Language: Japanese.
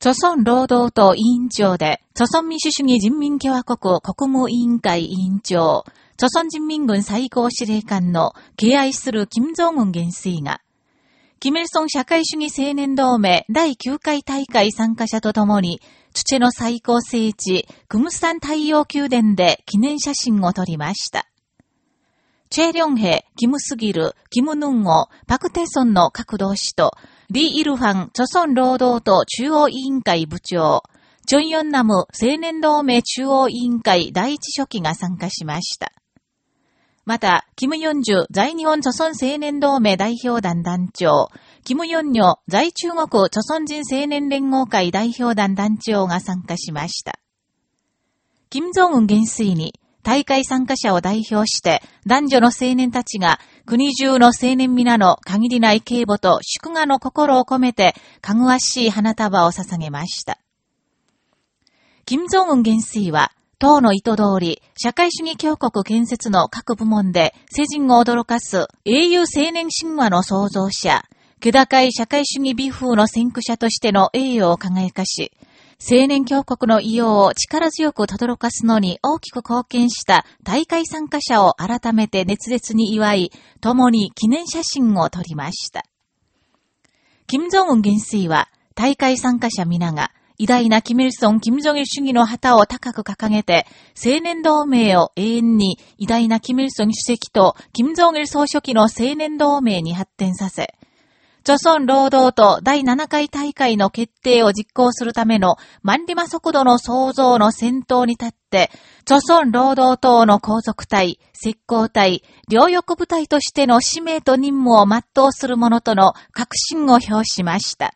朝鮮労働党委員長で、朝鮮民主主義人民共和国国務委員会委員長、朝鮮人民軍最高司令官の敬愛する金正恩元帥が、キム・ルソン社会主義青年同盟第9回大会参加者と共に、土の最高聖地、クムスタン太陽宮殿で記念写真を撮りました。チェ・リョンヘ、キム・スギル、キム・ヌンオ、パク・テソンの各同志と、リ・イルファン、著村労働党中央委員会部長、チョンヨンナム青年同盟中央委員会第一書記が参加しました。また、キム・ヨンジュ在日本著村青年同盟代表団団長、キム・ヨンニョ在中国著村人青年連合会代表団団長が参加しました。金正恩元帥に、大会参加者を代表して、男女の青年たちが国中の青年皆の限りない警護と祝賀の心を込めて、かぐわしい花束を捧げました。金正恩元帥は、党の意図通り、社会主義強国建設の各部門で世人を驚かす英雄青年神話の創造者、気高い社会主義美風の先駆者としての栄誉を輝かし、青年強国の異様を力強く轟かすのに大きく貢献した大会参加者を改めて熱烈に祝い、共に記念写真を撮りました。金正恩元帥は、大会参加者皆が、偉大なキム・イルソン・キム・ジョギ主義の旗を高く掲げて、青年同盟を永遠に偉大なキム・イルソン主席とキム・ジョギ総書記の青年同盟に発展させ、朝鮮労働党第7回大会の決定を実行するための万里馬速度の創造の先頭に立って、朝鮮労働党の皇族隊、石膏隊、両翼部隊としての使命と任務を全うする者との確信を表しました。